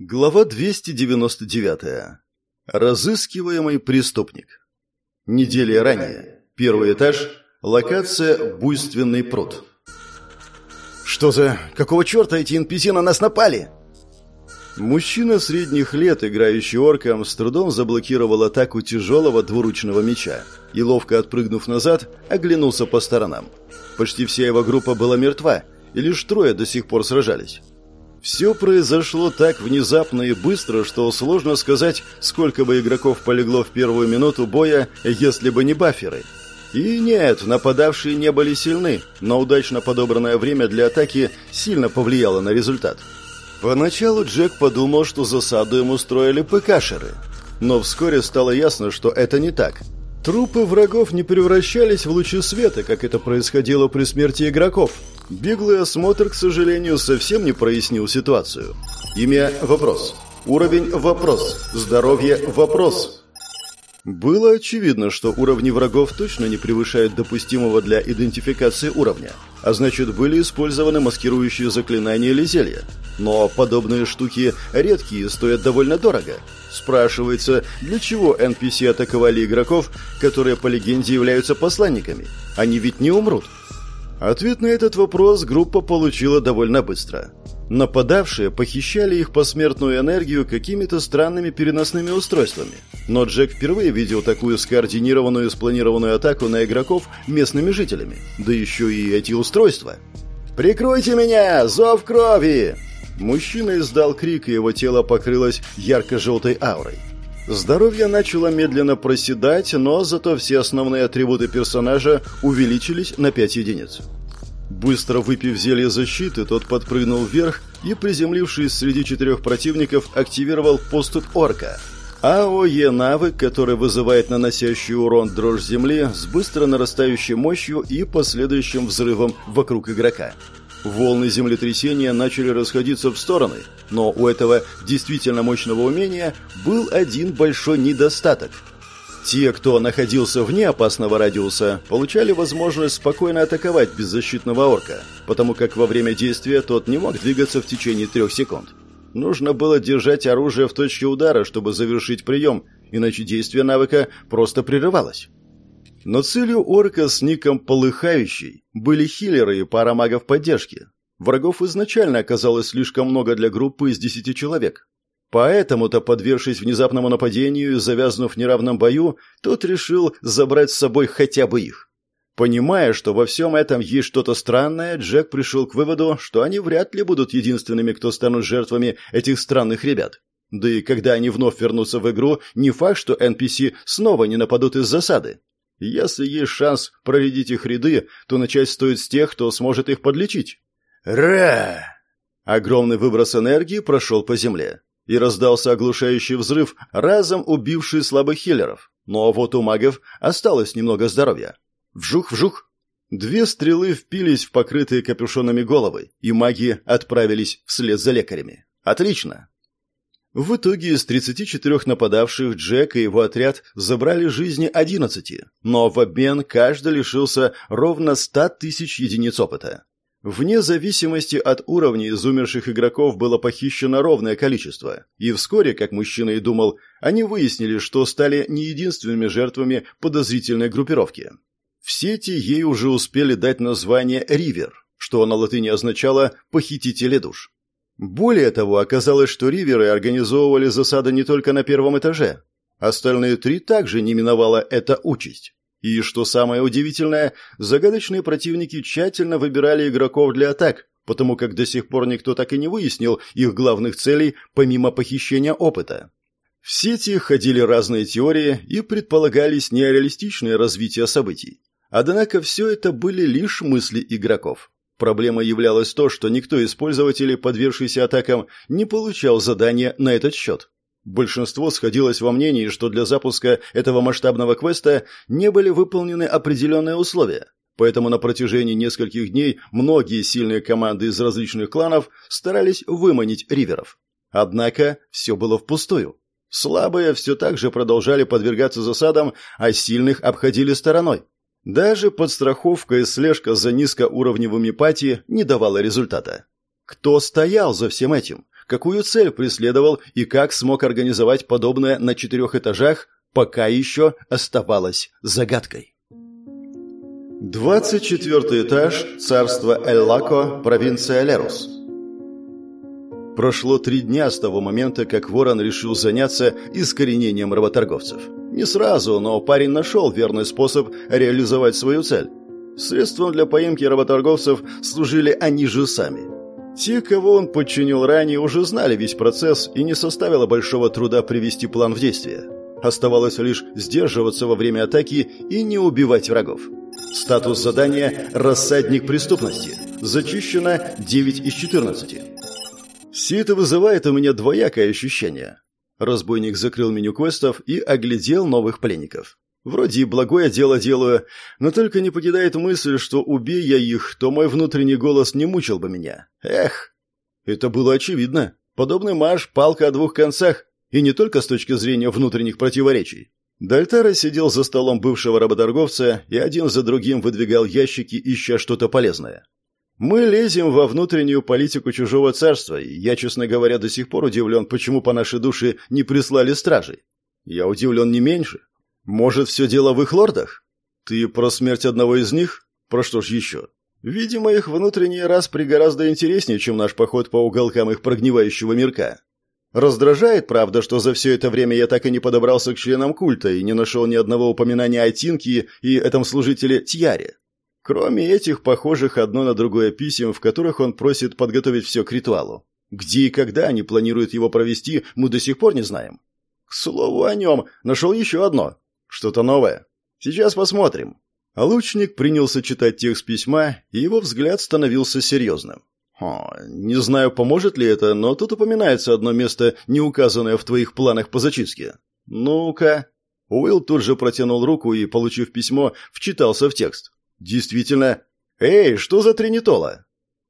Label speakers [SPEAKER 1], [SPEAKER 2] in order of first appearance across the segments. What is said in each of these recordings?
[SPEAKER 1] Глава 299. Разыскиваемый преступник. Недели ранее. Первый этаж. Локация «Буйственный пруд».
[SPEAKER 2] «Что за... Какого черта эти NPC на нас напали?»
[SPEAKER 1] Мужчина средних лет, играющий орком, с трудом заблокировал атаку тяжелого двуручного меча и, ловко отпрыгнув назад, оглянулся по сторонам. Почти вся его группа была мертва, и лишь трое до сих пор сражались. Все произошло так внезапно и быстро, что сложно сказать, сколько бы игроков полегло в первую минуту боя, если бы не баферы. И нет, нападавшие не были сильны, но удачно подобранное время для атаки сильно повлияло на результат. Поначалу Джек подумал, что засаду ему строили ПКшеры. Но вскоре стало ясно, что это не так. Трупы врагов не превращались в лучи света, как это происходило при смерти игроков – Беглый осмотр, к сожалению, совсем не прояснил ситуацию. Имя – вопрос. Уровень – вопрос. Здоровье – вопрос. Было очевидно, что уровни врагов точно не превышают допустимого для идентификации уровня, а значит были использованы маскирующие заклинания или зелья. Но подобные штуки редкие и стоят довольно дорого. Спрашивается, для чего NPC атаковали игроков, которые по легенде являются посланниками? Они ведь не умрут. Ответ на этот вопрос группа получила довольно быстро. Нападавшие похищали их посмертную энергию какими-то странными переносными устройствами. Но Джек впервые видел такую скоординированную и спланированную атаку на игроков местными жителями. Да еще и эти устройства. «Прикройте меня! Зов крови!» Мужчина издал крик, и его тело покрылось ярко-желтой аурой. Здоровье начало медленно проседать, но зато все основные атрибуты персонажа увеличились на 5 единиц. Быстро выпив зелье защиты, тот подпрыгнул вверх и, приземлившись среди четырех противников, активировал поступ орка. АОЕ навык, который вызывает наносящий урон дрожь земли с быстро нарастающей мощью и последующим взрывом вокруг игрока. Волны землетрясения начали расходиться в стороны, но у этого действительно мощного умения был один большой недостаток. Те, кто находился вне опасного радиуса, получали возможность спокойно атаковать беззащитного орка, потому как во время действия тот не мог двигаться в течение трех секунд. Нужно было держать оружие в точке удара, чтобы завершить прием, иначе действие навыка просто прерывалось. Но целью орка с ником «Полыхающий» были хиллеры и пара магов поддержки. Врагов изначально оказалось слишком много для группы из десяти человек. Поэтому-то, подвергшись внезапному нападению и завязнув в неравном бою, тот решил забрать с собой хотя бы их. Понимая, что во всем этом есть что-то странное, Джек пришел к выводу, что они вряд ли будут единственными, кто станут жертвами этих странных ребят. Да и когда они вновь вернутся в игру, не факт, что NPC снова не нападут из засады. Если есть шанс проредить их ряды, то начать стоит с тех, кто сможет их подлечить. Ра! Огромный выброс энергии прошел по земле. И раздался оглушающий взрыв, разом убивший слабых хиллеров. Но вот у магов осталось немного здоровья. Вжух-вжух! Две стрелы впились в покрытые капюшонами головы, и маги отправились вслед за лекарями. Отлично! В итоге из 34 нападавших Джек и его отряд забрали жизни 11, но в обмен каждый лишился ровно 100 тысяч единиц опыта. Вне зависимости от уровня из умерших игроков было похищено ровное количество, и вскоре, как мужчина и думал, они выяснили, что стали не единственными жертвами подозрительной группировки. В сети ей уже успели дать название «Ривер», что на латыни означало «похитители душ». Более того, оказалось, что риверы организовывали засады не только на первом этаже. Остальные три также не миновала эта участь. И, что самое удивительное, загадочные противники тщательно выбирали игроков для атак, потому как до сих пор никто так и не выяснил их главных целей, помимо похищения опыта. В сети ходили разные теории и предполагались нереалистичные развития событий. Однако все это были лишь мысли игроков. Проблемой являлось то, что никто из пользователей, подвергшийся атакам, не получал задания на этот счет. Большинство сходилось во мнении, что для запуска этого масштабного квеста не были выполнены определенные условия. Поэтому на протяжении нескольких дней многие сильные команды из различных кланов старались выманить риверов. Однако все было впустую. Слабые все так же продолжали подвергаться засадам, а сильных обходили стороной. Даже подстраховка и слежка за низкоуровневыми пати не давала результата. Кто стоял за всем этим? какую цель преследовал и как смог организовать подобное на четырех этажах, пока еще оставалось загадкой. 24 этаж, царство Эль-Лако, провинция Лерус. Прошло три дня с того момента, как Ворон решил заняться искоренением работорговцев. Не сразу, но парень нашел верный способ реализовать свою цель. Средством для поимки работорговцев служили они же сами. Те, кого он подчинил ранее, уже знали весь процесс и не составило большого труда привести план в действие. Оставалось лишь сдерживаться во время атаки и не убивать врагов. Статус задания «Рассадник преступности». Зачищено 9 из 14. Все это вызывает у меня двоякое ощущение. Разбойник закрыл меню квестов и оглядел новых пленников. Вроде и благое дело делаю, но только не покидает мысль, что убей я их, то мой внутренний голос не мучил бы меня. Эх! Это было очевидно. Подобный марш – палка о двух концах, и не только с точки зрения внутренних противоречий. Дальтара сидел за столом бывшего работорговца и один за другим выдвигал ящики, ища что-то полезное. Мы лезем во внутреннюю политику чужого царства, и я, честно говоря, до сих пор удивлен, почему по нашей душе не прислали стражей. Я удивлен не меньше. Может, все дело в их лордах? Ты про смерть одного из них? Про что ж еще? Видимо, их внутренний распри гораздо интереснее, чем наш поход по уголкам их прогнивающего мирка. Раздражает, правда, что за все это время я так и не подобрался к членам культа и не нашел ни одного упоминания о Тинке и этом служителе Тьяре. Кроме этих похожих одно на другое писем, в которых он просит подготовить все к ритуалу. Где и когда они планируют его провести, мы до сих пор не знаем. К слову о нем, нашел еще одно. Что-то новое. Сейчас посмотрим. А лучник принялся читать текст письма, и его взгляд становился серьезным. О, не знаю, поможет ли это, но тут упоминается одно место, не указанное в твоих планах по зачистке. Ну-ка. Уилл тут же протянул руку и, получив письмо, вчитался в текст. Действительно. Эй, что за тринитола?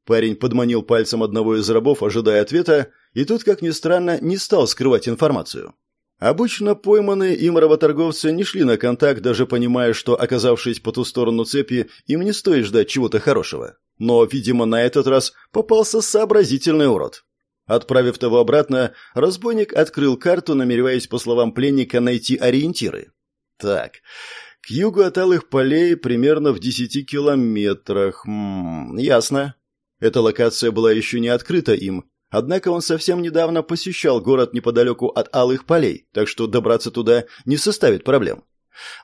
[SPEAKER 1] Парень подманил пальцем одного из рабов, ожидая ответа, и тут, как ни странно, не стал скрывать информацию. Обычно пойманные им работорговцы не шли на контакт, даже понимая, что, оказавшись по ту сторону цепи, им не стоит ждать чего-то хорошего. Но, видимо, на этот раз попался сообразительный урод. Отправив того обратно, разбойник открыл карту, намереваясь, по словам пленника, найти ориентиры. Так, к югу от Алых полей примерно в десяти километрах. М ясно. Эта локация была еще не открыта им, Однако он совсем недавно посещал город неподалеку от Алых полей, так что добраться туда не составит проблем.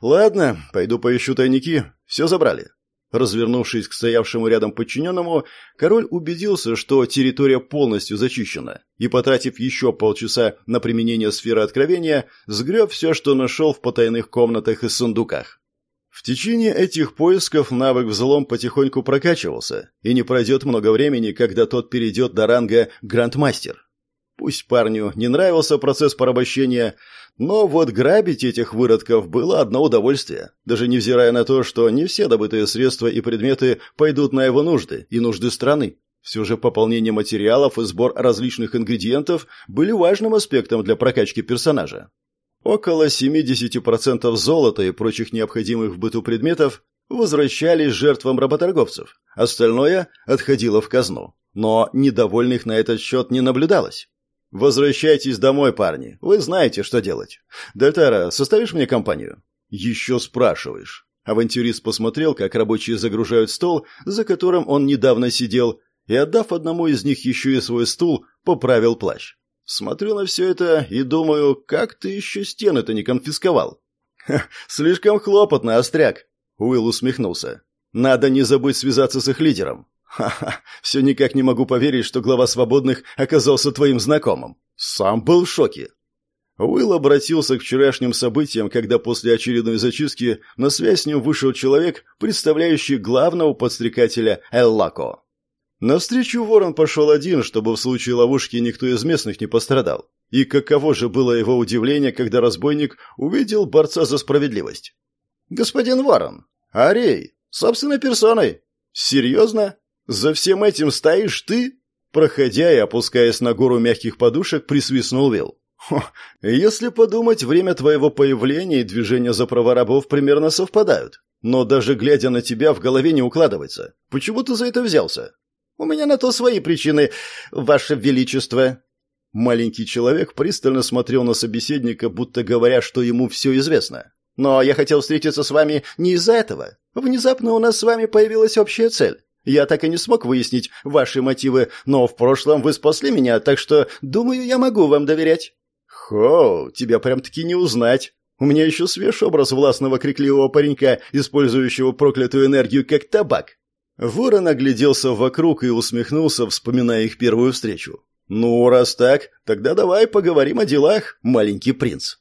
[SPEAKER 1] Ладно, пойду поищу тайники. Все забрали. Развернувшись к стоявшему рядом подчиненному, король убедился, что территория полностью зачищена, и, потратив еще полчаса на применение сферы откровения, сгреб все, что нашел в потайных комнатах и сундуках. В течение этих поисков навык взлом потихоньку прокачивался, и не пройдет много времени, когда тот перейдет до ранга грандмастер. Пусть парню не нравился процесс порабощения, но вот грабить этих выродков было одно удовольствие, даже невзирая на то, что не все добытые средства и предметы пойдут на его нужды и нужды страны. Все же пополнение материалов и сбор различных ингредиентов были важным аспектом для прокачки персонажа. Около 70% золота и прочих необходимых в быту предметов возвращались жертвам работорговцев, остальное отходило в казну. Но недовольных на этот счет не наблюдалось. «Возвращайтесь домой, парни. Вы знаете, что делать. Дельтара, составишь мне компанию?» «Еще спрашиваешь». Авантюрист посмотрел, как рабочие загружают стол, за которым он недавно сидел, и, отдав одному из них еще и свой стул, поправил плащ. Смотрю на все это и думаю, как ты еще стены-то не конфисковал? Ха, слишком хлопотно, остряк. Уилл усмехнулся. Надо не забыть связаться с их лидером. Ха-ха, все никак не могу поверить, что глава свободных оказался твоим знакомым. Сам был в шоке. Уилл обратился к вчерашним событиям, когда после очередной зачистки на связь с ним вышел человек, представляющий главного подстрекателя Эллако. Навстречу ворон пошел один, чтобы в случае ловушки никто из местных не пострадал. И каково же было его удивление, когда разбойник увидел борца за справедливость. «Господин Ворон, Арей, собственной персоной. Серьезно? За всем этим стоишь ты?» Проходя и опускаясь на гору мягких подушек, присвистнул Вилл. Хо, если подумать, время твоего появления и движения за права рабов примерно совпадают. Но даже глядя на тебя, в голове не укладывается. Почему ты за это взялся? У меня на то свои причины, ваше величество. Маленький человек пристально смотрел на собеседника, будто говоря, что ему все известно. «Но я хотел встретиться с вами не из-за этого. Внезапно у нас с вами появилась общая цель. Я так и не смог выяснить ваши мотивы, но в прошлом вы спасли меня, так что, думаю, я могу вам доверять». «Хо, тебя прям-таки не узнать. У меня еще свеж образ властного крикливого паренька, использующего проклятую энергию как табак». Ворон огляделся вокруг и усмехнулся, вспоминая их первую встречу. «Ну, раз так, тогда давай поговорим о делах, маленький принц».